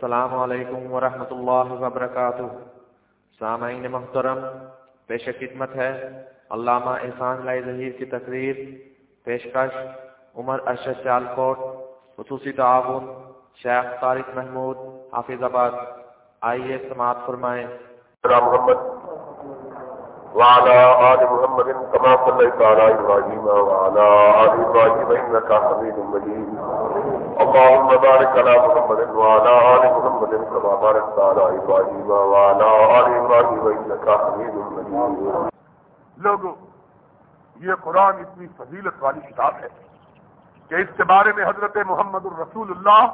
السلام علیکم ورحمۃ اللہ وبرکاتہ۔ سامعین محترم، پیش خدمت ہے علامہ احسان لائی ظہیر کی تقریر، پیشکش عمر ارشد سیال کوٹ خصوصی تعاون شیخ طارق محمود، حافظ آباد۔ آئیے سماعت فرمائیں۔ محمد وعلى آل محمد كما صليت على إبراهيم وعلى آل إبراهيم إنك حميد مجيد. اللهم بارك على محمد وعلى آل محمد كما باركت على إبراهيم وعلى آل إبراهيم إنك حميد مجيد. لوگوں، یہ قرآن اتنی فضیلت والی کتاب ہے کہ اس کے بارے میں حضرت محمد الرسول اللہ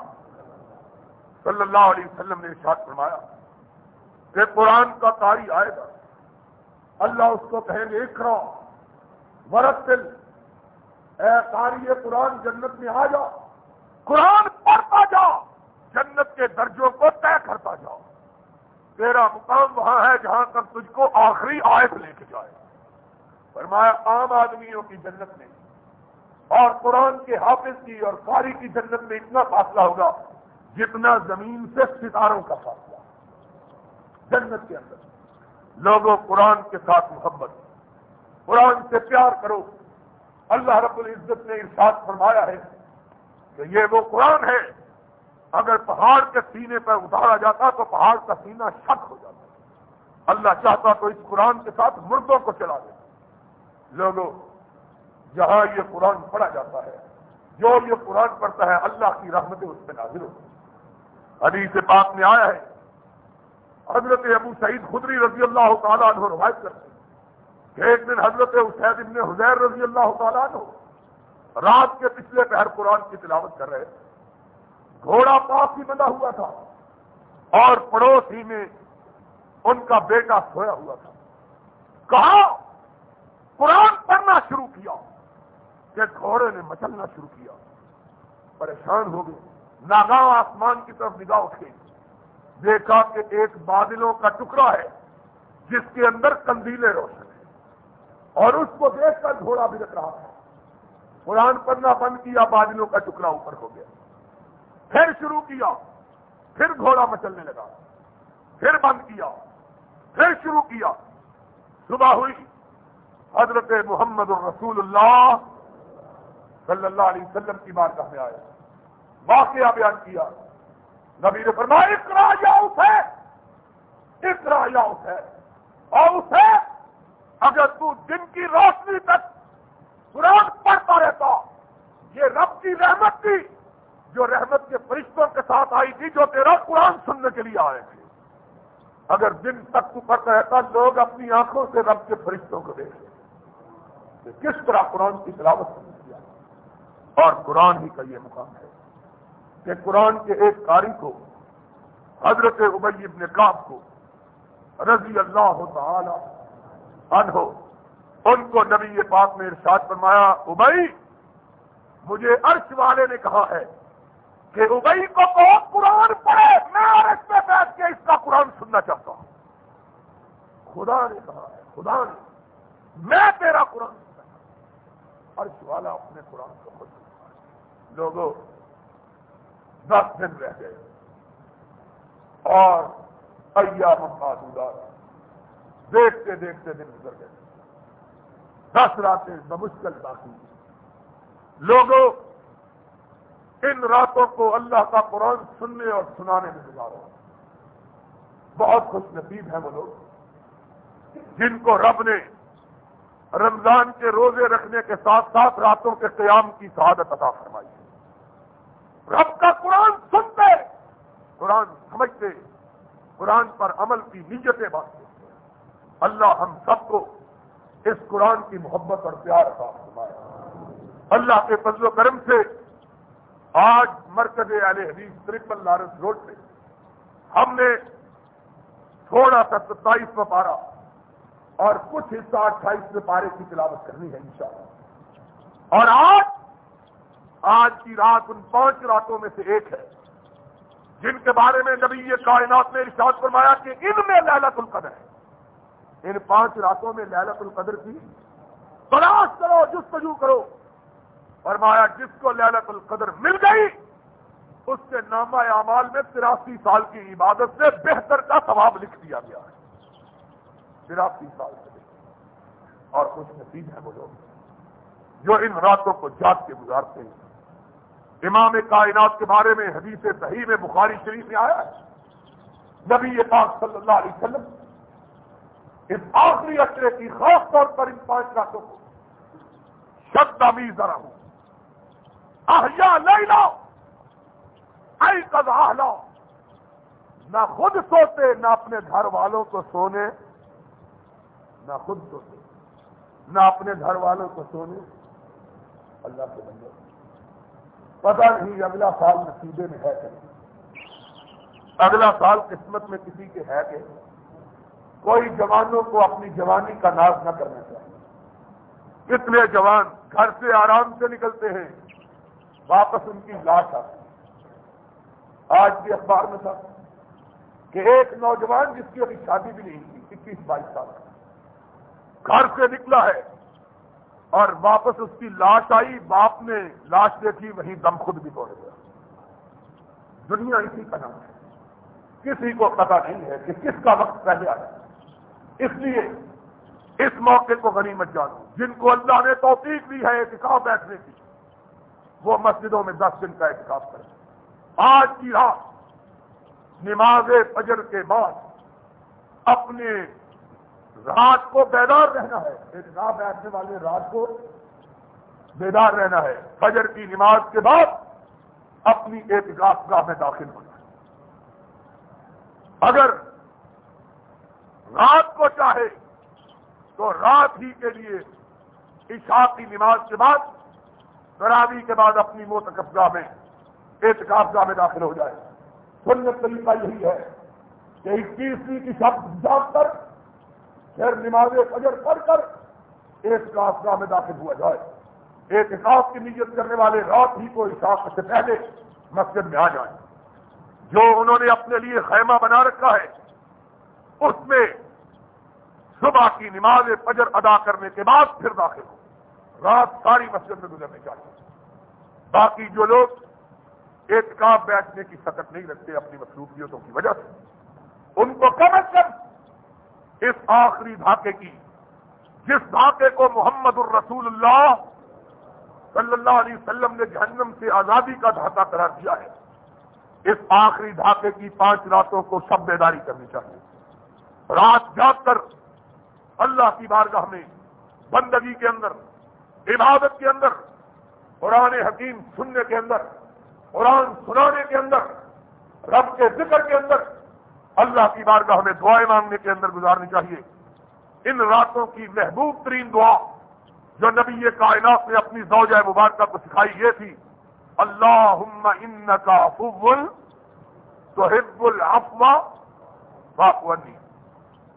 صلی اللہ علیہ وسلم نے ارشاد فرمایا کہ قرآن کا قاری آئے گا۔ اللہ اس کو کہیں گے اکرا ورتل، اے قاری قرآن، جنت میں آ جا۔ قرآن پڑھتا جا، جنت کے درجوں کو طے کرتا جا۔ تیرا مقام وہاں ہے جہاں تک تجھ کو آخری آیت لے کے جائے۔ فرمایا، عام آدمیوں کی جنت میں۔ اور قرآن کے حافظ کی اور قاری کی جنت میں اتنا فاصلہ ہوگا جتنا زمین سے ستاروں کا فاصلہ۔ جنت کے اندر۔ لوگوں قرآن کے ساتھ محبت، قرآن سے پیار کرو۔ اللہ رب العزت نے ارشاد فرمایا ہے کہ یہ وہ قرآن ہے، اگر پہاڑ کے سینے پر اتارا جاتا تو پہاڑ کا سینہ شک ہو جاتا۔ اللہ چاہتا تو اس قرآن کے ساتھ مردوں کو چلا دے۔ لوگوں، جہاں یہ قرآن پڑھا جاتا ہے، جو یہ قرآن پڑھتا ہے، اللہ کی رحمتیں اس پہ نازل ہوتی حدیث پاک میں آیا ہے حضرت ابو سعید خدری رضی اللہ تعالیٰ عنہ روایت کرتے کہ ایک دن حضرت اسید ابن حزیر رضی اللہ تعالیٰ عنہ رات کے پچھلے پہر قرآن کی تلاوت کر رہے تھے۔ گھوڑا پاس ہی بندہ ہوا تھا اور پڑوس ہی میں ان کا بیٹا سویا ہوا تھا۔ کہا، قرآن پڑھنا شروع کیا کہ گھوڑے نے مچلنا شروع کیا۔ پریشان ہو گئے۔ ناگاہ آسمان کی طرف نگاہ اٹھے۔ دیکھا کہ ایک بادلوں کا ٹکڑا ہے، جس کے اندر کندیلے روشن ہیں۔ اور اس کو دیکھ کر گھوڑا بھی رہا ہے قرآن پڑھنا بند کیا، بادلوں کا ٹکڑا اوپر ہو گیا۔ پھر شروع کیا، پھر گھوڑا مچلنے لگا۔ پھر بند کیا، پھر شروع کیا۔ صبح ہوئی، حضرت محمد الرسول اللہ صلی اللہ علیہ وسلم کی بات میں آیا۔ واقعہ بیان کیا۔ نبی نے فرمایا اقرا یا اسے اقرا یا اسے۔ اور اسے، اگر تو دن کی روشنی تک قرآن پڑھتا رہتا، یہ رب کی رحمت تھی، جو رحمت کے فرشتوں کے ساتھ آئی تھی، جو تیرا قرآن سننے کے لیے آئے تھے۔ اگر دن تک تو پڑھتا رہتا، لوگ اپنی آنکھوں سے رب کے فرشتوں کو دیکھتے کس طرح قرآن کی تلاوت اور قرآن ہی کا یہ مقام ہے۔ کہ قرآن کے ایک قاری کو، حضرت ابئی ابن کاب کو رضی اللہ تعالی عنہ، ان کو نبی پاک میں ارشاد فرمایا، ابئی، مجھے عرش والے نے کہا ہے کہ ابئی کو بہت قرآن پڑھے، میں عرش میں بیٹھ کے اس کا قرآن سننا چاہتا ہوں۔ خدا نے کہا ہے، خدا نے، میں تیرا قرآن سننا عرش والا اپنے قرآن کو خود لوگوں دس دن رہ گئے۔ اور ایام معدودات۔ دیکھتے دیکھتے دن گزر گئے۔ دس راتیں بمشکل باقی۔ لوگوں، ان راتوں کو اللہ کا قرآن سننے اور سنانے میں گزارو بہت خوش نصیب ہیں وہ لوگ۔ جن کو رب نے رمضان کے روزے رکھنے کے ساتھ ساتھ راتوں کے قیام کی سعادت عطا فرمائی۔ رب کا قرآن سمجھتے، قرآن پر عمل کی نیتیں باتیں اللہ ہم سب کو اس قرآن کی محبت اور پیار کا اللہ کے فضل و کرم سے آج مرکز علیہ حدیث ترپل لارس روڈ پہ ہم نے تھوڑا سا ستائیس میں پارا اور کچھ حصہ اٹھائیس میں پارے کی تلاوت کرنی ہے انشاءاللہ۔ اور آج آج کی رات ان پانچ راتوں میں سے ایک ہے۔ جن کے بارے میں نبی یہ کائنات نے ارشاد فرمایا کہ ان میں لالت القدر ہے۔ ان پانچ راتوں میں لالت القدر کی تلاش کرو، جستجو کرو۔ فرمایا، جس کو لالت القدر مل گئی، اس سے نامہ اعمال میں تراسی سال کی عبادت سے بہتر کا ثواب لکھ دیا گیا ہے۔ تراسی سال سے اور خوش نصیب ہے وہ لوگ جو ان راتوں کو جات کے گزارتے ہیں۔ امام کائنات کے بارے میں حدیث صحیح میں بخاری شریف میں آیا ہے۔ نبی پاک صلی اللہ علیہ وسلم اس آخری اشرے کی خاص طور پر ان پانچ راتوں کو شد امی ذرا ہوں۔ آہیا نہیں لاؤ آئی کدا لاؤ نہ خود سوتے، نہ اپنے گھر والوں کو سونے۔ نہ خود سوتے، نہ اپنے گھر والوں کو سونے۔ اللہ کے بندے۔ پتہ نہیں اگلا سال نصیبے میں ہے کہ اگلا سال قسمت میں کسی کے ہے کہ کوئی جوانوں کو اپنی جوانی کا ناز نہ کرنا چاہیے۔ کتنے جوان گھر سے آرام سے نکلتے ہیں، واپس ان کی لاش آتی آج بھی اخبار میں تھا کہ ایک نوجوان جس کی ابھی شادی بھی نہیں کی اکیس بائیس سال گھر سے نکلا ہے۔ اور واپس اس کی لاش آئی، باپ نے لاش دیکھی، وہیں دم خود بھی توڑ گیا دنیا اسی کا نام ہے۔ کسی کو پتا نہیں ہے کہ کس کا وقت پہلے آیا۔ اس لیے اس موقع کو غنیمت جانو۔ جن کو اللہ نے توفیق دی ہے احتکاب بیٹھنے کی، وہ مسجدوں میں دس دن کا احتکاب کریں۔ آج کی رات، نماز فجر کے بعد اپنے رات کو بیدار رہنا ہے احتکاب بیٹھنے والے رات کو بیدار رہنا ہے۔ فجر کی نماز کے بعد اپنی احتکاب گاہ میں داخل ہونا ہے۔ اگر رات کو چاہے تو رات ہی کے لیے عشاء کی نماز کے بعد تراوی کے بعد اپنی موت گاہ میں احتکاب گاہ میں داخل ہو جائے۔ سنت طریقہ یہی ہے کہ اکیسویں کی شبد جان کر پھر نماز فجر پڑھ کر احتکاب گاہ میں داخل ہوا جائے۔ احتکاب کی نیت کرنے والے رات ہی کو عشاق سے پہلے مسجد میں آ جائیں۔ جو انہوں نے اپنے لیے خیمہ بنا رکھا ہے، اس میں صبح کی نماز فجر ادا کرنے کے بعد پھر داخل ہو رات ساری مسجد میں گزرنے چاہیے باقی جو لوگ اعتکاب بیٹھنے کی سکت نہیں رکھتے اپنی مصروفیتوں کی وجہ سے، ان کو کم از کم اس آخری دھاکے کی، جس دھاکے کو محمد الرسول اللہ صلی اللہ علیہ وسلم نے جہنم سے آزادی کا دھاکہ قرار دیا ہے۔ اس آخری دھاکے کی پانچ راتوں کو سب بیداری کرنی چاہیے۔ رات جاگ کر اللہ کی بارگاہ میں، بندگی کے اندر، عبادت کے اندر، قرآن حکیم سننے کے اندر، قرآن سنانے کے اندر، رب کے ذکر کے اندر اللہ کی بارگاہ میں دعائیں مانگنے کے اندر گزارنی چاہیے۔ ان راتوں کی محبوب ترین دعا جو نبی کائنات نے اپنی زوجہ مبارکہ کو سکھائی یہ تھی اللہ ان کا فل تو حب الفوا واقعی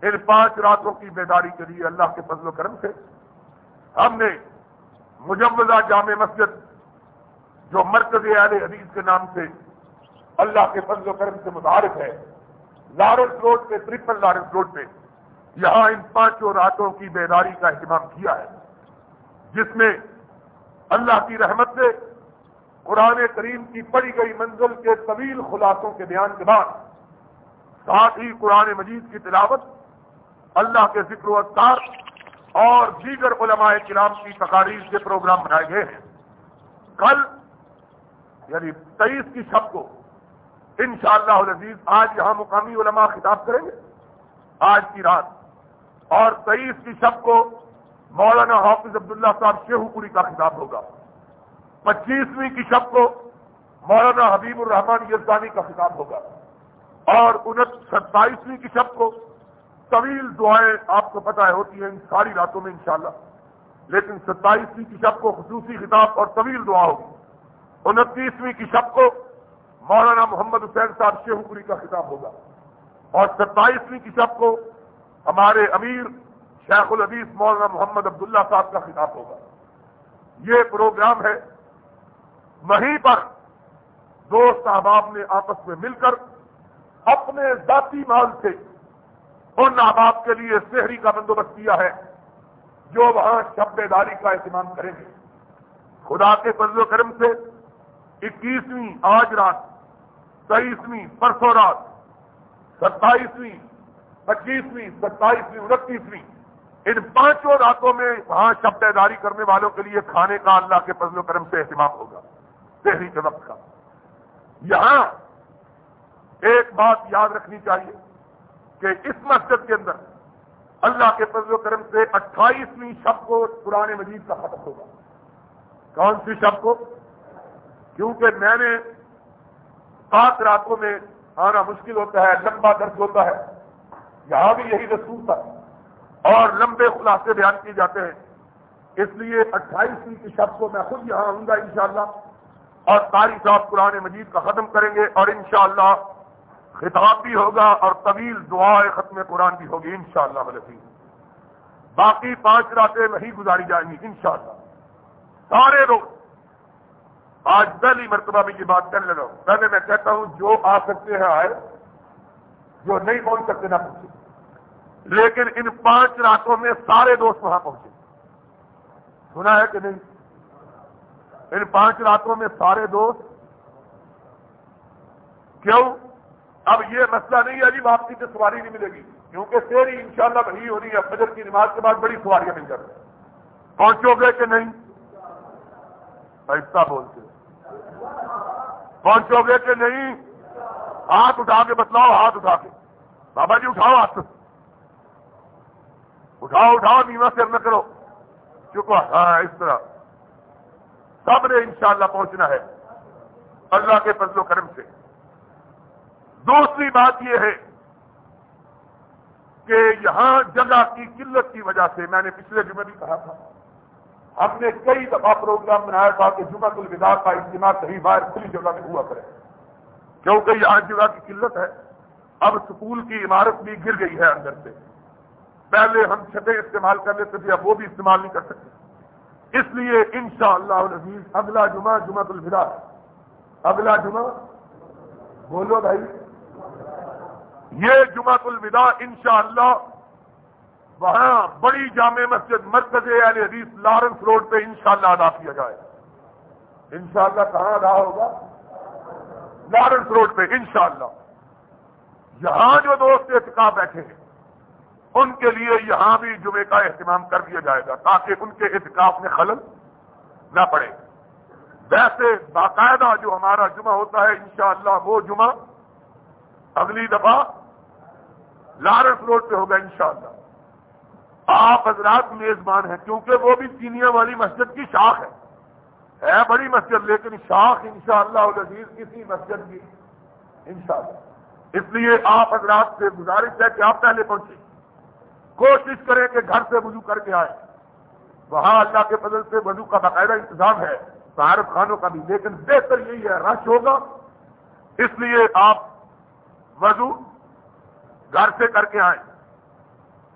ان پانچ راتوں کی بیداری کے لیے اللہ کے فضل و کرم سے ہم نے مجمزہ جامع مسجد جو مرکز اہل حدیث کے نام سے اللہ کے فضل و کرم سے متعارف ہے لارنس روڈ پہ ٹرپل لارنس روڈ پہ یہاں ان پانچوں راتوں کی بیداری کا اہتمام کیا ہے، جس میں اللہ کی رحمت سے قرآن کریم کی پڑی گئی منزل کے طویل خلاصوں کے بیان کے بعد، ساتھ ہی قرآن مجید کی تلاوت، اللہ کے ذکر و اذکار اور دیگر علماء کرام کی تقاریر کے پروگرام بنائے گئے ہیں۔ کل یعنی تیئیس کی شب کو انشاءاللہ اللہ آج یہاں مقامی علماء خطاب کریں گے۔ آج کی رات۔ اور تیئیس کی شب کو مولانا حافظ عبداللہ صاحب شیہو پوری کا خطاب ہوگا۔ پچیسویں کی شب کو مولانا حبیب الرحمان یزدانی کا خطاب ہوگا۔ اور ستائیسویں کی شب کو طویل دعائیں آپ کو پتہ ہوتی ہیں ان ساری راتوں میں انشاءاللہ۔ لیکن ستائیسویں کی شب کو خصوصی خطاب اور طویل دعا ہوگی۔ انتیسویں کی شب کو مولانا محمد حسین صاحب شیخ پوری کا خطاب ہوگا۔ اور ستائیسویں کی شب کو ہمارے امیر شیخ الحدیث مولانا محمد عبداللہ صاحب کا خطاب ہوگا۔ یہ پروگرام ہے۔ وہیں پر دوست احباب نے آپس میں مل کر اپنے ذاتی مال سے ان احباب کے لیے شہری کا بندوبست کیا ہے، جو وہاں شب بیداری کا اہتمام کریں گے۔ خدا کے فضل و کرم سے اکیسویں آج رات تیئیسویں پرسوں رات، ستائیسویں، پچیسویں، ستائیسویں، انتیسویں۔ ان پانچوں راتوں میں وہاں شب بیداری کرنے والوں کے لیے کھانے کا اللہ کے فضل و کرم سے اہتمام ہوگا تحری کے وقت کا۔ یہاں ایک بات یاد رکھنی چاہیے کہ اس مسجد کے اندر اللہ کے فضل و کرم سے اٹھائیسویں شب کو پرانے مجید کا ختم ہوگا۔ کون سی شب کو؟ کیونکہ میں نے سات راتوں میں آنا مشکل ہوتا ہے، لمبا درد ہوتا ہے۔ یہاں بھی یہی رسول تھا۔ اور لمبے خلاصے بیان کیے جاتے ہیں۔ اس لیے اٹھائیسویں کی شب کو میں خود یہاں آؤں گا انشاءاللہ۔ اور تاریخ صاحب قرآن مجید کا ختم کریں گے اور انشاءاللہ خطاب بھی ہوگا اور طویل دعا ختم قرآن بھی ہوگی انشاءاللہ شاء اللہ باقی پانچ راتیں وہی گزاری جائیں گی انشاءاللہ۔ سارے لوگ آج پہلی مرتبہ بھی یہ بات کرنے لگا پہلے میں کہتا ہوں، جو آ سکتے ہیں آئے، جو نہیں پہنچ سکتے نہ پہنچے۔ لیکن ان پانچ راتوں میں سارے دوست وہاں پہنچے۔ سنا ہے کہ نہیں؟ ان پانچ راتوں میں سارے دوست۔ کیوں؟ اب یہ مسئلہ نہیں ہے جی واپسی سے سواری نہیں ملے گی۔ کیونکہ تیری انشاءاللہ شاء وہی ہو رہی ہے، فجر کی نماز کے بعد بڑی سواریاں مل جاتی پہنچو گے کہ نہیں؟ ایسا بولتے پہنچو گے کہ نہیں؟ ہاتھ اٹھا کے بتلاؤ، ہاتھ اٹھا کے۔ بابا جی اٹھاؤ ہاتھ۔ اٹھاؤ اٹھاؤ، نیما سے نہ کرو۔ چکا ہاں اس طرح۔ سب نے انشاءاللہ پہنچنا ہے۔ اللہ کے فضل و کرم سے۔ دوسری بات یہ ہے کہ یہاں جگہ کی قلت کی وجہ سے میں نے پچھلے جمعے بھی کہا تھا۔ ہم نے کئی دفعہ پروگرام بنایا تھا کہ جمعہ الوداع کا اجتماع کہیں باہر کھلی جگہ میں ہوا کرے۔ کیونکہ یہاں جگہ کی قلت ہے۔ اب سکول کی عمارت بھی گر گئی ہے اندر سے۔ پہلے ہم چھتیں استعمال کر لیتے تھے، اب وہ بھی استعمال نہیں کر سکتے۔ اس لیے انشاءاللہ شاء اللہ اگلا جمعہ جمعہ الوداع۔ اگلا جمعہ بولو بھائی۔ یہ جمعہ الوداع انشاءاللہ وہاں بڑی جامع مسجد، مرکز علی حدیث لارنس روڈ پہ انشاءاللہ ادا کیا جائے۔ انشاءاللہ کہاں ادا ہوگا؟ لارنس روڈ پہ، انشاءاللہ۔ یہاں جو دوست اتقاف بیٹھے ہیں، ان کے لیے یہاں بھی جمعے کا اہتمام کر دیا جائے گا تاکہ ان کے اعتکاف میں خلل نہ پڑے۔ ویسے باقاعدہ جو ہمارا جمعہ ہوتا ہے، انشاءاللہ وہ جمعہ اگلی دفعہ لارس روڈ پہ ہوگا انشاءاللہ۔ آپ حضرات میزبان ہیں، کیونکہ وہ بھی چینیا والی مسجد کی شاخ ہے ہے بڑی مسجد، لیکن شاخ انشاءاللہ شاء اللہ کسی مسجد کی انشاءاللہ۔ اس لیے آپ حضرات سے گزارش ہے کہ آپ پہلے پہنچے کوشش کریں کہ گھر سے وضو کر کے آئے وہاں اللہ کے فضل سے وضو کا باقاعدہ انتظام ہے طارف خانوں کا بھی۔ لیکن بہتر یہی ہے، رش ہوگا۔ اس لیے آپ وضو گھر سے کر کے آئیں۔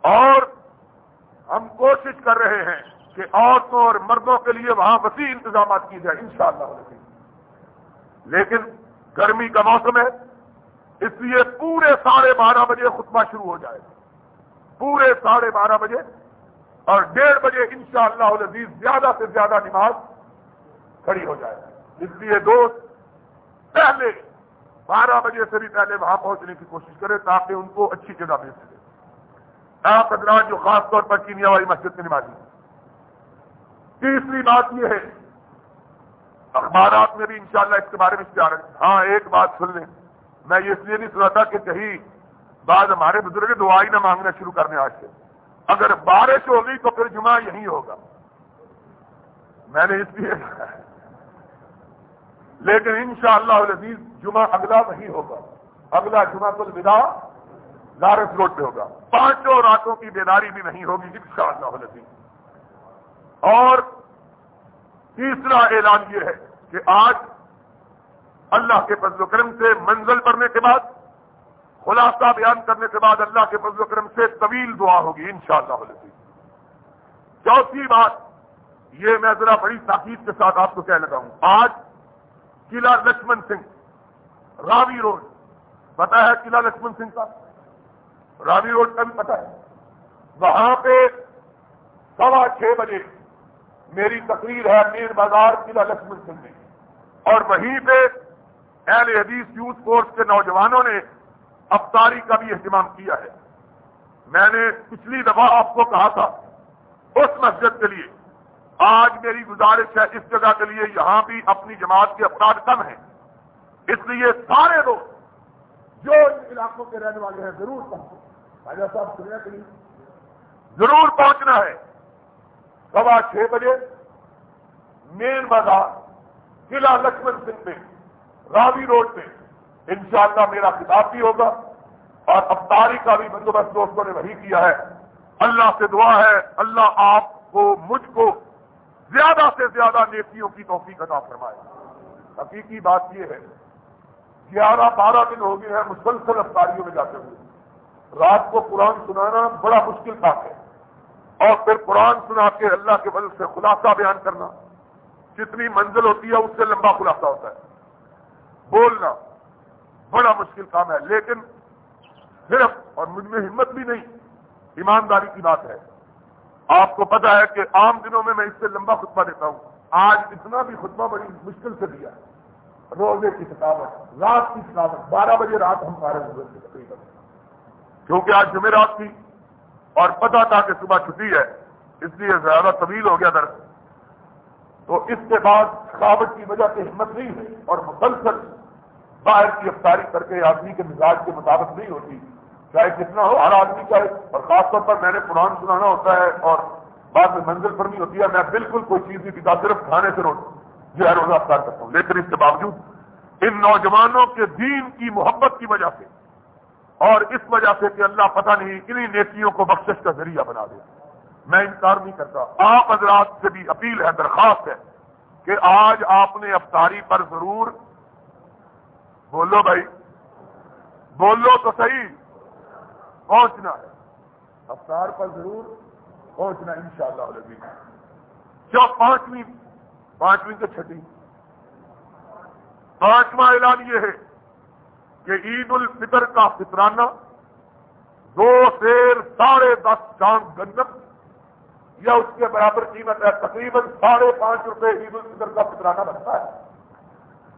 اور ہم کوشش کر رہے ہیں کہ عورتوں اور مردوں کے لیے وہاں وسیع انتظامات کی جائے، انشاءاللہ لیکن گرمی کا موسم ہے، اس لیے پورے ساڑھے بارہ بجے خطبہ شروع ہو جائے۔ پورے ساڑھے بارہ بجے اور ڈیڑھ بجے انشاءاللہ شاء زیادہ سے زیادہ نماز کھڑی ہو جائے۔ اس لیے دوست، پہلے بارہ بجے سے بھی پہلے وہاں پہنچنے کی کوشش کرے تاکہ ان کو اچھی جگہ مل سکے۔ آپ حضرات جو خاص طور پر چینیا والی مسجد میں نمازی تیسری بات یہ ہے، اخبارات میں بھی انشاءاللہ اس کے بارے میں اشتہار ہے۔ ہاں ایک بات سن لیں۔ میں اس لیے نہیں سنا تھا کہ کہیں بعد ہمارے بزرگ دعائی نہ مانگنا شروع کرنے آج سے۔ اگر بارش ہوگی تو پھر جمعہ یہی ہوگا۔ میں نے اس لیے لیکن انشاءاللہ شاء اللہ جمعہ اگلا نہیں ہوگا۔ اگلا جمعہ تو الوداع لارس روڈ پہ ہوگا۔ پانچوں راتوں کی بیداری بھی نہیں ہوگی، انشاءاللہ شاء اللہ اور تیسرا اعلان یہ ہے کہ آج اللہ کے فضل و کرم سے منزل پڑنے کے بعد، خلاصہ بیان کرنے کے بعد اللہ کے فضل و کرم سے طویل دعا ہوگی، انشاءاللہ شاء اللہ چوتھی بات یہ میں ذرا بڑی تاکید کے ساتھ آپ کو کہہ لگا ہوں۔ آج قلعہ لکشمن سنگھ، راوی روڈ۔ پتا ہے قلعہ لکشمن سنگھ کا؟ راوی روڈ کا بھی پتا ہے۔ وہاں پہ سوا چھ بجے میری تقریر ہے میر بازار قلعہ لکشمن سنگھ میں۔ اور وہیں پہ اہل حدیث یوتھ فورس کے نوجوانوں نے افطاری کا بھی اہتمام کیا ہے۔ میں نے پچھلی دفعہ آپ کو کہا تھا، اس مسجد کے لیے۔ آج میری گزارش ہے اس جگہ کے لیے، یہاں بھی اپنی جماعت کے افراد کم ہیں۔ اس لیے سارے لوگ جو ان علاقوں کے رہنے والے ہیں، ضرور پہنچو صاحب سننے کے لیے ضرور پہنچنا ہے۔ سوا چھ بجے مین بازار قلعہ لکشمن سنگھ میں، راوی روڈ پہ۔ انشاءاللہ میرا کتاب بھی ہوگا اور افطاری کا بھی بندوبست دوستوں نے وہی کیا ہے۔ اللہ سے دعا ہے، اللہ آپ کو، مجھ کو زیادہ سے زیادہ نیکیوں کی توفیق عطا فرمائے۔ حقیقی بات یہ ہے، گیارہ بارہ دن ہو گئے ہیں مسلسل افطاریوں میں جاتے ہوئے۔ رات کو قرآن سنانا بڑا مشکل کام ہے۔ اور پھر قرآن سنا کے اللہ کے بل سے خلاصہ بیان کرنا۔ جتنی منزل ہوتی ہے اس سے لمبا خلاصہ ہوتا ہے۔ بولنا بڑا مشکل کام ہے، لیکن صرف اور مجھ میں ہمت بھی نہیں، ایمانداری کی بات ہے۔ آپ کو پتا ہے کہ عام دنوں میں میں اس سے لمبا خطبہ دیتا ہوں۔ آج اتنا بھی خطبہ بڑی مشکل سے دیا ہے۔ روزے کی ثقافت رات کی ثقافت بارہ بجے رات ہم بارہ بجے تقریباً۔ کیونکہ آج جمعرات تھی اور پتا تھا کہ صبح چھٹی ہے، اس لیے زیادہ طویل ہو گیا درد تو اس کے بعد ثقافت کی وجہ سے ہمت نہیں ہے اور مسلسل باہر کی افطاری کر کے آدمی کے مزاج کے مطابق نہیں ہوتی۔ چاہے کتنا ہو، ہر آدمی چاہے۔ اور خاص طور پر میں نے قرآن سنانا ہوتا ہے اور بعد میں منزل پر نہیں ہوتی ہے، میں بالکل کوئی چیز نہیں پیتا، صرف کھانے سے روٹ جو ہے روزہ افطار کرتا ہوں۔ لیکن اس کے باوجود ان نوجوانوں کے دین کی محبت کی وجہ سے اور اس وجہ سے کہ اللہ پتہ نہیں انہیں نیکیوں کو بخشش کا ذریعہ بنا دے۔ میں انکار نہیں کرتا۔ آپ حضرات سے بھی اپیل ہے، درخواست ہے کہ آج آپ نے افطاری پر ضرور بولو بھائی، بولو تو صحیح، پہنچنا ہے۔ افطار پر ضرور پہنچنا ان شاء اللہ جو پانچویں پانچویں تو چھٹی۔ پانچواں اعلان یہ ہے کہ عید الفطر کا فطرانہ دو سیر ساڑھے دس چاند گندم یا اس کے برابر قیمت ہے تقریباً ساڑھے پانچ روپے عید الفطر کا فطرانہ بنتا ہے۔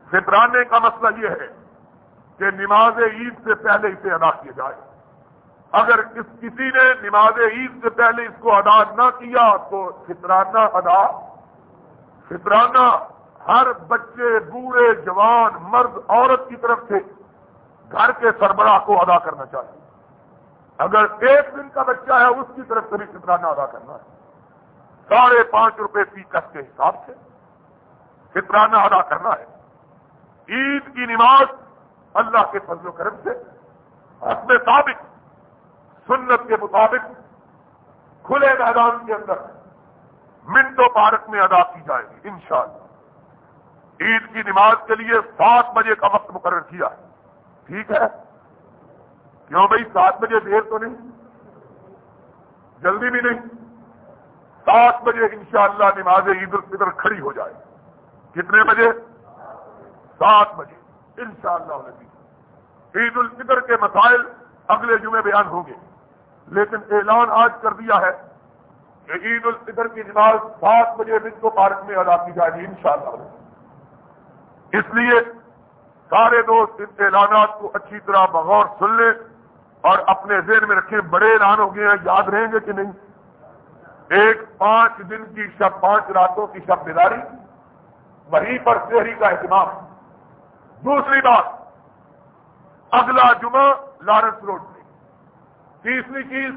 فطرانے کا مسئلہ یہ ہے کہ نماز عید سے پہلے اسے ادا کیا جائے۔ اگر کسی نے نماز عید سے پہلے اس کو ادا نہ کیا تو فطرانہ ادا۔ فطرانہ ہر بچے، بوڑھے، جوان، مرد، عورت کی طرف سے گھر کے سربراہ کو ادا کرنا چاہیے۔ اگر ایک دن کا بچہ ہے، اس کی طرف سے بھی فطرانہ ادا کرنا ہے۔ ساڑھے پانچ روپے فی کس کے حساب سے فطرانہ ادا کرنا ہے۔ عید کی نماز اللہ کے فضل و کرم سے اپنے ثابت، سنت کے مطابق کھلے میدان کے اندر منٹو پارک میں ادا کی جائے گی، انشاءاللہ۔ عید کی نماز کے لیے سات بجے کا وقت مقرر کیا ہے۔ ٹھیک ہے؟ کیوں بھائی سات بجے دیر تو نہیں؟ جلدی بھی نہیں؟ سات بجے انشاءاللہ نماز عید الفطر کھڑی ہو جائے۔ کتنے بجے؟ سات بجے۔ انشاءاللہ شاء عید الفطر کے مسائل اگلے جمعے بیان ہوں گے۔ لیکن اعلان آج کر دیا ہے کہ عید الفطر کی نماز سات بجے دن کو پارک میں ادا کی جائے گی ان شاء اللہ اس لیے سارے دوست ان اعلانات کو اچھی طرح بغور سن لیں اور اپنے ذہن میں رکھیں، بڑے اعلان ہو گئے ہیں، یاد رہیں گے کہ نہیں؟ ایک پانچ دن کی شب، پانچ راتوں کی شب بیداری، وہیں پر شہری کا اہتمام۔ دوسری بات، اگلا جمعہ لارنس روڈ میں۔ تیسری چیز،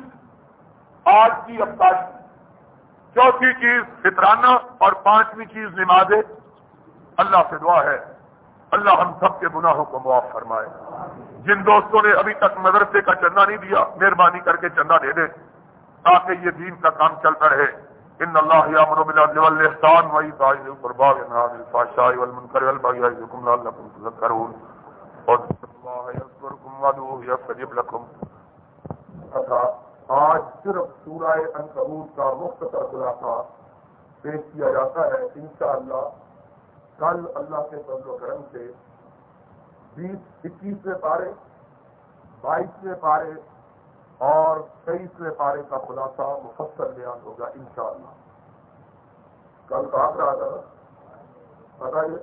آج کی افطاری۔ چوتھی چیز، فطرانہ۔ اور پانچویں چیز نماز اللہ سے دعا ہے۔ اللہ ہم سب کے گناہوں کو معاف فرمائے۔ جن دوستوں نے ابھی تک مدرسے کا چندہ نہیں دیا، مہربانی کر کے چندہ دے دیں تاکہ یہ دین کا کام چلتا رہے۔ ان اللہ والحسان الفحشاء وادعوه اچھا، آج صرف سورہ انکبوت کا مختصر خلاصہ پیش کیا جاتا ہے۔ انشاءاللہ کل اللہ کے فضل و کرم سے بیس اکیسویں پارے بائیسویں پارے اور تیئیسویں پارے کا خلاصہ مفصل بیان ہوگا انشاءاللہ۔ کل کا رہا تھا بتائیے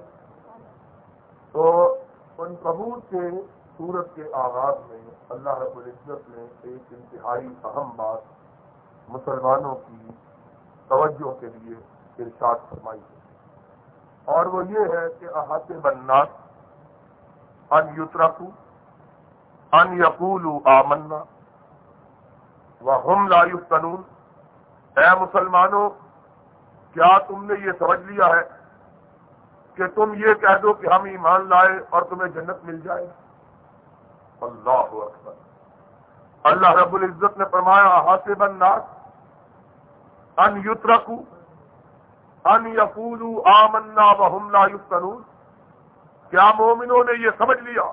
تو ان قبول کے سورت کے آغاز میں اللہ رب العزت نے ایک انتہائی اہم بات مسلمانوں کی توجہ کے لیے ارشاد فرمائی ہے۔ اور وہ یہ ہے کہ احاط بنناس ان یوترکو ان یقول آمنا و ہم لا قانون اے مسلمانوں، کیا تم نے یہ سمجھ لیا ہے کہ تم یہ کہہ دو کہ ہم ایمان لائے اور تمہیں جنت مل جائے؟ اللہ اکبر۔ اللہ رب العزت نے فرمایا حاصب الناس ان یترکو ان یقولو آمنا وهم لا یفتنون۔ کیا مومنوں نے یہ سمجھ لیا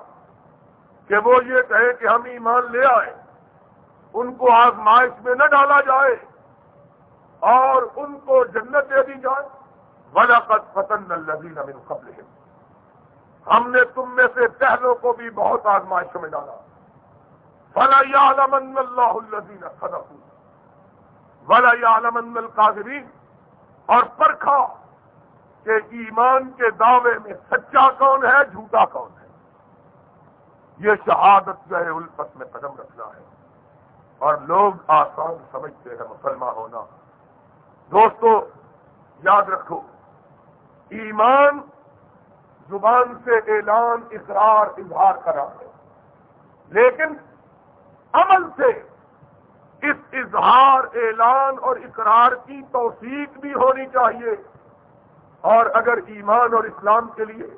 کہ وہ یہ کہے کہ ہم ایمان لے آئے، ان کو آزمائش میں نہ ڈالا جائے اور ان کو جنت دے دی جائے۔ ولا قد فتن الذین من قبلہم ہم نے تم میں سے پہلوں کو بھی بہت آزمائش میں ڈالا۔ فلا یعلمن اللہ الذین صدقوا۔ ولا یعلمن القاذبین اور پرکھا کہ ایمان کے دعوے میں سچا کون ہے، جھوٹا کون ہے؟ یہ شہادت جو ہے، الفت میں قدم رکھنا ہے۔ اور لوگ آسان سمجھتے ہیں مسلمان ہونا۔ دوستو، یاد رکھو، ایمان زبان سے اعلان، اقرار، اظہار کرا ہے۔ لیکن عمل سے اس اظہار، اعلان اور اقرار کی توثیق بھی ہونی چاہیے۔ اور اگر ایمان اور اسلام کے لیے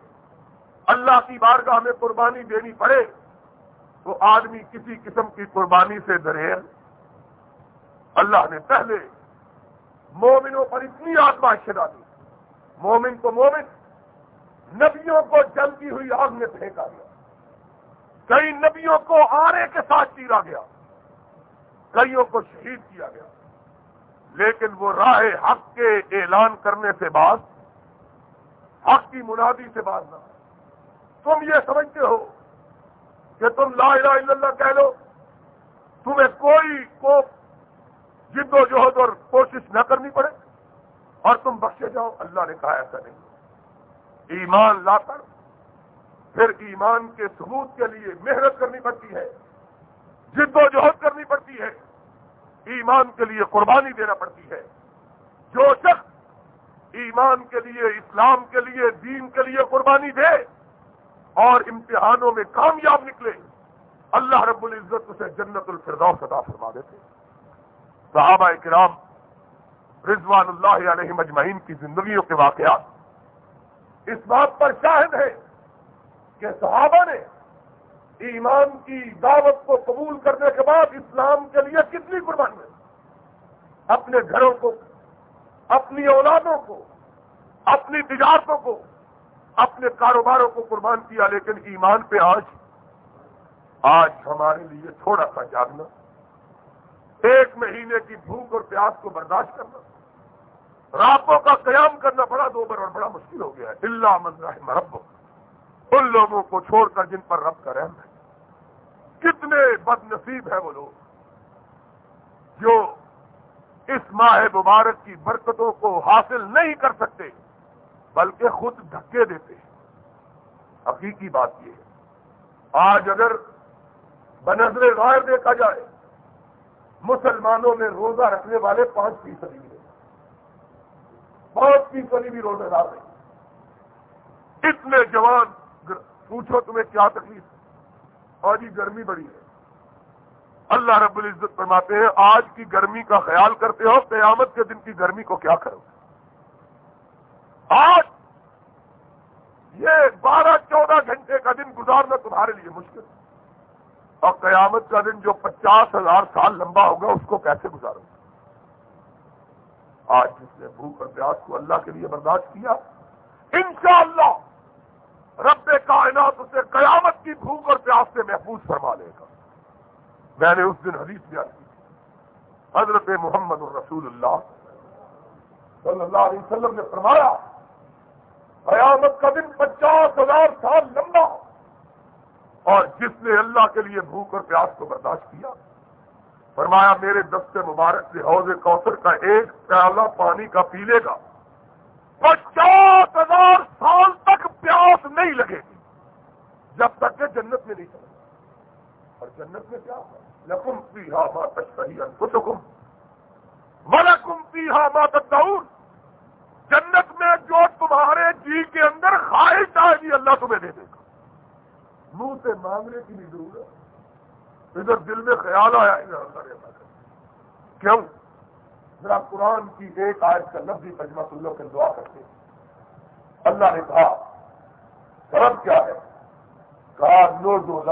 اللہ کی بارگاہ میں قربانی دینی پڑے، تو آدمی کسی قسم کی قربانی سے دریل اللہ نے پہلے مومنوں پر اتنی آزمائش ڈالی مومن کو مومن، نبیوں کو جلتی ہوئی آگ میں پھینکا گیا۔ کئی نبیوں کو آرے کے ساتھ چیرا گیا۔ کئیوں کو شہید کیا گیا۔ لیکن وہ راہ حق کے اعلان کرنے سے بعد، حق کی منادی سے بعد نہ۔ تم یہ سمجھتے ہو کہ تم لا الہ الا اللہ کہہ لو۔ تمہیں کوئی کو جد و جہد اور کوشش نہ کرنی پڑے۔ اور تم بخشے جاؤ۔ اللہ نے کہا ایسا نہیں۔ ایمان لا کر، پھر ایمان کے ثبوت کے لیے محنت کرنی پڑتی ہے۔ جد و جہد کرنی پڑتی ہے، ایمان کے لیے قربانی دینا پڑتی ہے۔ جو شخص ایمان کے لیے، اسلام کے لیے، دین کے لیے قربانی دے اور امتحانوں میں کامیاب نکلے، اللہ رب العزت اسے جنت الفردوس عطا فرما دیتے۔ صحابہ کرام رضوان اللہ علیہ مجمعین کی زندگیوں کے واقعات۔ اس بات پر شاہد ہے کہ صحابہ نے ایمان کی دعوت کو قبول کرنے کے بعد اسلام کے لیے کتنی قربانی اپنے گھروں کو، اپنی اولادوں کو، اپنی تجارتوں کو، اپنے کاروباروں کو قربان کیا، لیکن ایمان پہ آج آج ہمارے لیے تھوڑا سا جاگنا، ایک مہینے کی بھوک اور پیاس کو برداشت کرنا، راتوں کا قیام کرنا بڑا دوبر اور بڑا مشکل ہو گیا ہے۔ اللہ من رحم رب ان لوگوں کو چھوڑ کر جن پر رب کا رحم ہے۔ کتنے بد نصیب ہے وہ لوگ جو اس ماہ مبارک کی برکتوں کو حاصل نہیں کر سکتے، بلکہ خود دھکے دیتے ہیں۔ حقیقی بات یہ ہے۔ آج اگر بنظر غائر دیکھا جائے، مسلمانوں میں روزہ رکھنے والے پانچ فیصدی ہیں۔ پانچ فیصدی بھی روزے دار رہے اتنے جوان، پوچھو تمہیں کیا تکلیف اور یہ گرمی بڑی ہے۔ اللہ رب العزت فرماتے ہیں، آج کی گرمی کا خیال کرتے ہو، قیامت کے دن کی گرمی کو کیا کرو؟ آج یہ بارہ چودہ گھنٹے کا دن گزارنا تمہارے لیے مشکل۔ اور قیامت کا دن جو پچاس ہزار سال لمبا ہوگا، اس کو کیسے گزارو؟ آج جس نے بھوک اور پیاس کو اللہ کے لیے برداشت کیا، انشاءاللہ رب کائنات اسے قیامت کی بھوک اور پیاس سے محفوظ فرما لے گا۔ میں نے اس دن حدیث بیان کی حضرت محمد الرسول اللہ صلی اللہ علیہ وسلم نے فرمایا، قیامت کا دن پچاس ہزار سال لمبا اور جس نے اللہ کے لیے بھوک اور پیاس کو برداشت کیا، فرمایا، میرے دست مبارک سے حوض کوثر کا ایک پیالہ پانی کا پی لے گا۔ پچاس ہزار سال تک پیاس نہیں لگے گی، جب تک کہ جنت میں نہیں چلے اور جنت میں کیا لکم پی ہا مات انفسکم ولکم پی ہا مات جنت میں جو تمہارے جی کے اندر خواہش آئے گی، اللہ تمہیں دے دے گا۔ منہ سے مانگنے کی بھی ضرورت ادھر دل میں خیال آیا، ادھر اللہ کیوں؟ ذرا قرآن کی ایک آیت کا لفظی تجمہ سن لو کے دعا کرتے اللہ نے کہا سبب کیا ہے؟ کہا نو دو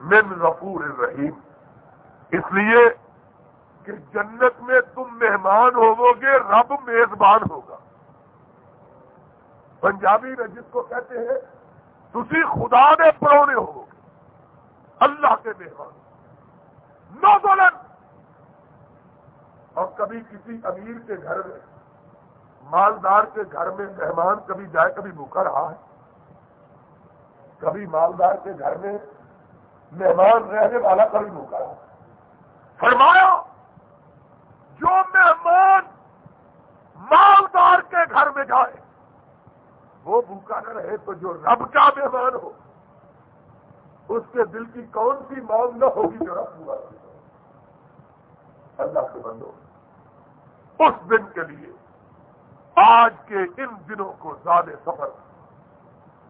من رفور الرحیم۔ اس لیے کہ جنت میں تم مہمان ہوو گے، رب میزبان ہوگا۔ پنجابی میں جس کو کہتے ہیں تھی خدا دے پرونے ہو گے، اللہ کے مہمان۔ نو دولن اور کبھی کسی امیر کے گھر میں، مالدار کے گھر میں مہمان کبھی جائے، کبھی بھوکا رہا ہے۔ کبھی مالدار کے گھر میں مہمان رہنے والا کبھی بھوکا رہا فرمایا، جو مہمان مالدار کے گھر میں جائے، وہ بھوکا نہ رہے تو جو رب کا مہمان ہو، اس کے دل کی کون سی مانگ نہ ہوگی جو رب پورا اللہ سے بندو اس دن کے لیے آج کے ان دنوں کو زیادہ سفر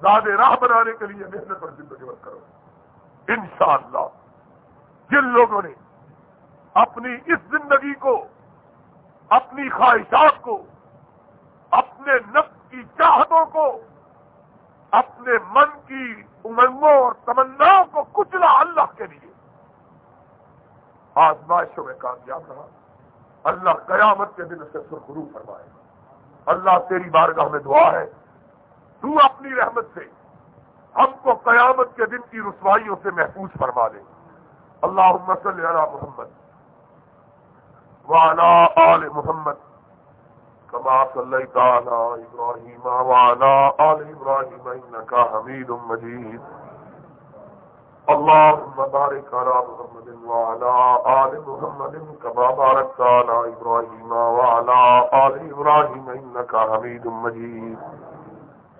زیادہ راہ بنانے کے لیے محنت پر زندگی بند کرو۔ انشاءاللہ جن لوگوں نے اپنی اس زندگی کو، اپنی خواہشات کو، اپنے نفس کی چاہتوں کو، اپنے من کی امنگوں اور تمناؤں کو کچلا اللہ کے لیے آزمائشوں میں کامیاب رہا۔ اللہ قیامت کے دن سے سرخرو فرمائے اللہ تیری بارگاہ میں دعا ہے۔ تو اپنی رحمت سے ہم کو قیامت کے دن کی رسوائیوں سے محفوظ فرما دے۔ اللہ صلی علی محمد وعلا آل محمد کما صلی تعالی ابراہیم وعلا آل ابراہیم انکا حمید مجید۔ اللهم بارك على محمد وعلى آل محمد كما باركت على إبراهيم وعلى آل إبراهيم إنك حميد مجيد.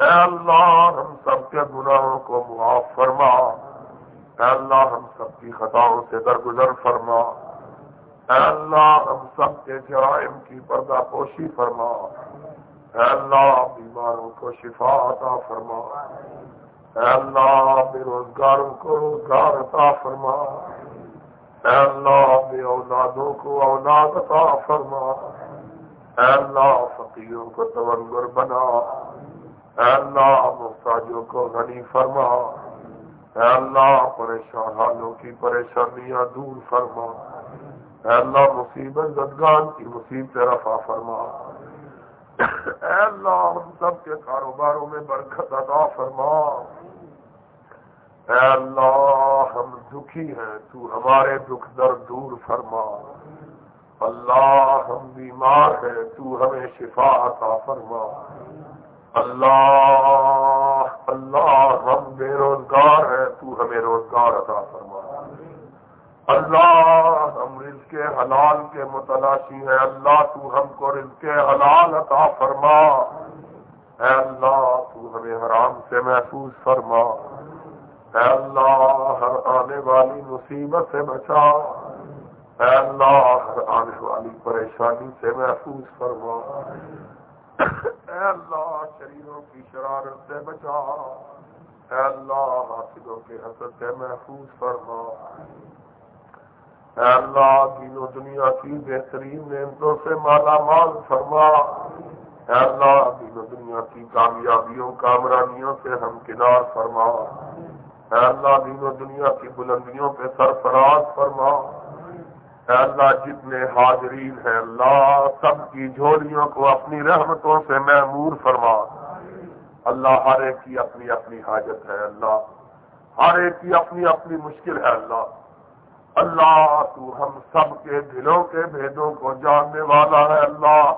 اے اللہ، ہم سب کے گناہوں کو معاف فرما۔ اے اللہ، ہم سب کی خطاؤں سے درگزر فرما۔ اے اللہ، ہم سب کے جرائم کی پردہ پوشی فرما۔ اے اللہ، بیماروں کو شفا عطا فرما۔ اے اللہ بے روزگاروں کو روزگار عطا فرما۔ اے اللہ بے اولادوں کو اولاد عطا فرما۔ اے اللہ فقیروں کو تونگر بنا۔ اے اللہ محتاجوں کو غنی فرما۔ اے اللہ پریشان حالوں کی پریشانیاں دور فرما۔ اے اللہ مصیبت زدگان کی مصیبت رفع فرما۔ اے اللہ ہم سب کے کاروباروں میں برکت عطا فرما۔ اے اللہ، ہم دکھی ہیں، تو ہمارے دکھ در دور فرما۔ اللہ، ہم بیمار ہیں، تو ہمیں شفا عطا فرما۔ اللہ اللہ، ہم بے روزگار ہیں، تو ہمیں روزگار عطا فرما۔ اللہ، ہم رزق کے حلال کے متلاشی ہیں۔ اللہ، تو ہم کو رزق کے حلال عطا فرما۔ اے اللہ، تو ہمیں حرام سے محفوظ فرما۔ اے اللہ، ہر آنے والی مصیبت سے بچا۔ اے اللہ، ہر آنے والی پریشانی سے محفوظ فرما۔ اے اللہ، شریروں کی شرارت سے بچا۔ اے اللہ حاصلوں کے حسد سے محفوظ فرما۔ اے اللہ، دین و دنیا کی بہترین نعمتوں سے مالا مال فرما۔ اے اللہ، دین و دنیا کی کامیابیوں، کامرانیوں سے ہم کنار فرما۔ اے اللہ دین و دنیا کی بلندیوں پہ سرفراز فرما۔ اے اللہ جتنے حاضرین ہیں اللہ سب کی جھولیوں کو اپنی رحمتوں سے محمور فرما۔ اللہ ہر ایک کی اپنی اپنی حاجت ہے اللہ۔ ہر ایک کی اپنی اپنی مشکل ہے اللہ۔ اللہ، تو ہم سب کے دلوں کے بھیدوں کو جاننے والا ہے اللہ۔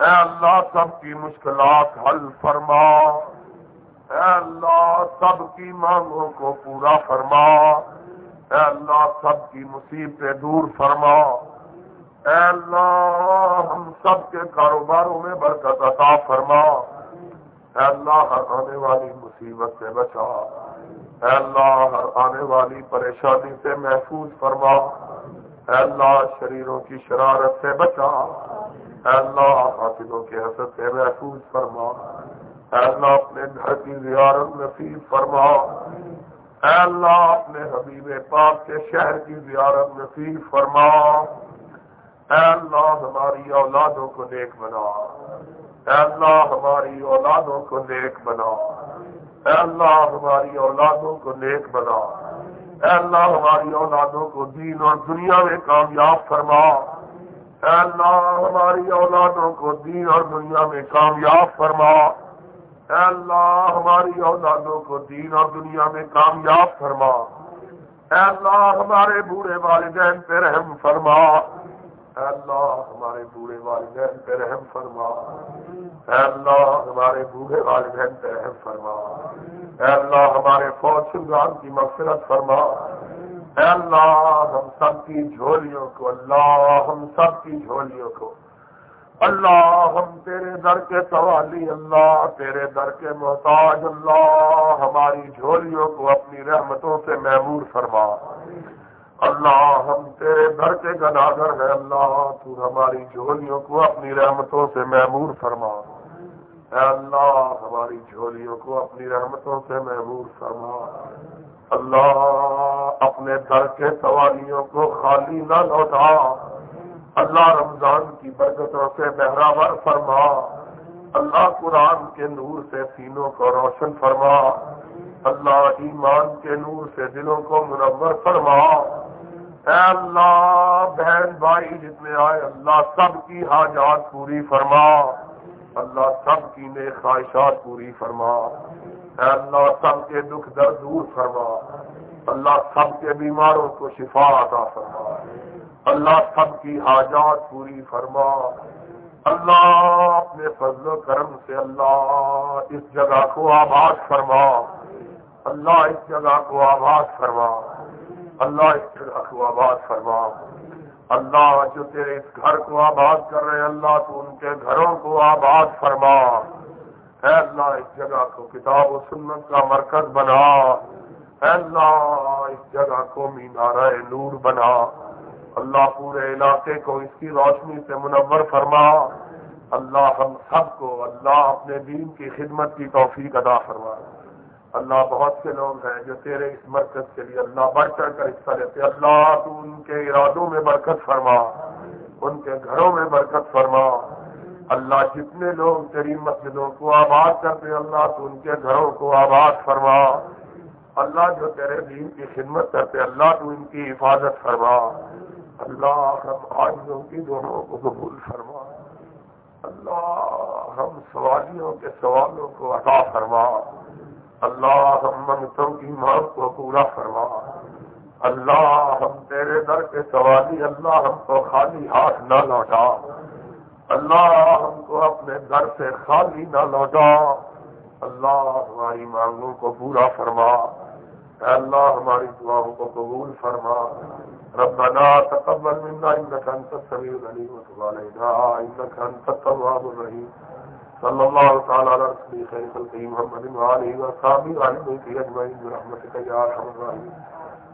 اے اللہ، سب کی مشکلات حل فرما۔ اے اللہ سب کی مانگوں کو پورا فرما۔ اے اللہ سب کی مصیبتیں دور فرما۔ اے اللہ ہم سب کے کاروباروں میں برکت عطا فرما۔ اے اللہ ہر آنے والی مصیبت سے بچا۔ اے اللہ ہر آنے والی پریشانی سے محفوظ فرما۔ اے اللہ شریروں کی شرارت سے بچا۔ اے اللہ حافظوں کے حسد سے محفوظ فرما۔ اے اللہ اپنے گھر کی زیارت نصیب فرما۔ اے اللہ اپنے حبیب پاک کے شہر کی زیارت نصیب فرما۔ اے اللہ ہماری اولادوں کو نیک بنا۔ اے اللہ ہماری اولادوں کو نیک بنا۔ اے اللہ ہماری اولادوں کو نیک بنا۔ اے اللہ ہماری اولادوں کو دین اور دنیا میں کامیاب فرما۔ اے اللہ ہماری اولادوں کو دین اور دنیا میں کامیاب فرما۔ اے اللہ ہماری اولادوں کو دین اور دنیا میں کامیاب فرما۔ اے اللہ ہمارے بوڑھے والدین پہ رحم فرما۔ اے اللہ ہمارے بوڑھے والدین پہ رحم فرما۔ اے اللہ ہمارے بوڑھے والدین پہ رحم فرما۔ اے اللہ ہمارے فوج شرگان کی مغفرت فرما۔ اے اللہ ہم سب کی جھولیوں کو، اللہ ہم سب کی جھولیوں کو۔ اللہ ہم تیرے در کے سوالی، اللہ تیرے در کے محتاج، اللہ ہماری جھولیوں کو اپنی رحمتوں سے محمور فرما۔ اللہ ہم تیرے در کے گناگر ہیں، اللہ تو ہماری جھولیوں کو اپنی رحمتوں سے محمور فرما۔ اے اللہ ہماری جھولیوں کو اپنی رحمتوں سے محمور فرما۔ اللہ اپنے در کے سوالیوں کو خالی نہ لوٹا۔ اللہ رمضان کی برکتوں سے بہراور فرما۔ اللہ قرآن کے نور سے سینوں کو روشن فرما۔ اللہ ایمان کے نور سے دلوں کو منور فرما۔ اے اللہ، بہن بھائی جتنے آئے، اللہ سب کی حاجات پوری فرما۔ اللہ سب کی نئے خواہشات پوری فرما۔ اے اللہ، سب کے دکھ درد دور فرما۔ اللہ سب کے بیماروں کو شفا عطا فرما۔ اللہ سب کی حاجات پوری فرما۔ اللہ اپنے فضل و کرم سے اللہ اس جگہ کو آباد فرما۔ اللہ اس جگہ کو آباد فرما۔ اللہ اس جگہ کو آباد فرما۔ اللہ جو تیرے اس گھر کو آباد کر رہے اللہ تو ان کے گھروں کو آباد فرما۔ اے اللہ اس جگہ کو کتاب و سنت کا مرکز بنا۔ اے اللہ اس جگہ کو مینار نور بنا۔ اللہ پورے علاقے کو اس کی روشنی سے منور فرما۔ اللہ ہم سب کو اللہ اپنے دین کی خدمت کی توفیق ادا فرما۔ اللہ بہت سے لوگ ہیں جو تیرے اس مرکز کے لیے اللہ بڑھ چڑھ کر حصہ لیتے اللہ تو ان کے ارادوں میں برکت فرما۔ ان کے گھروں میں برکت فرما۔ اللہ جتنے لوگ تیری مسجدوں کو آباد کرتے اللہ تو ان کے گھروں کو آباد فرما۔ اللہ جو تیرے دین کی خدمت کرتے اللہ تو ان کی حفاظت فرما۔ اللہ ہم آجوں کی دونوں کو قبول فرما اللہ ہم سوالیوں کے سوالوں کو عطا فرما اللہ ہم منگتوں کی مانگ کو پورا فرما اللہ ہم تیرے در کے سوالی، اللہ ہم کو خالی ہاتھ نہ لوٹا۔ اللہ ہم کو اپنے در سے خالی نہ لوٹا۔ اللہ ہماری مانگوں کو پورا فرما۔ اللہ ہماری دعاؤں کو قبول فرما۔ ربنا تقبل منا انك انت السميع العليم وتب علينا انك انت التواب الرحيم. صلى الله تعالى على رسول خير خلقه محمد وعليه وصحبه وعلى اجمعين برحمتك يا ارحم الراحمين.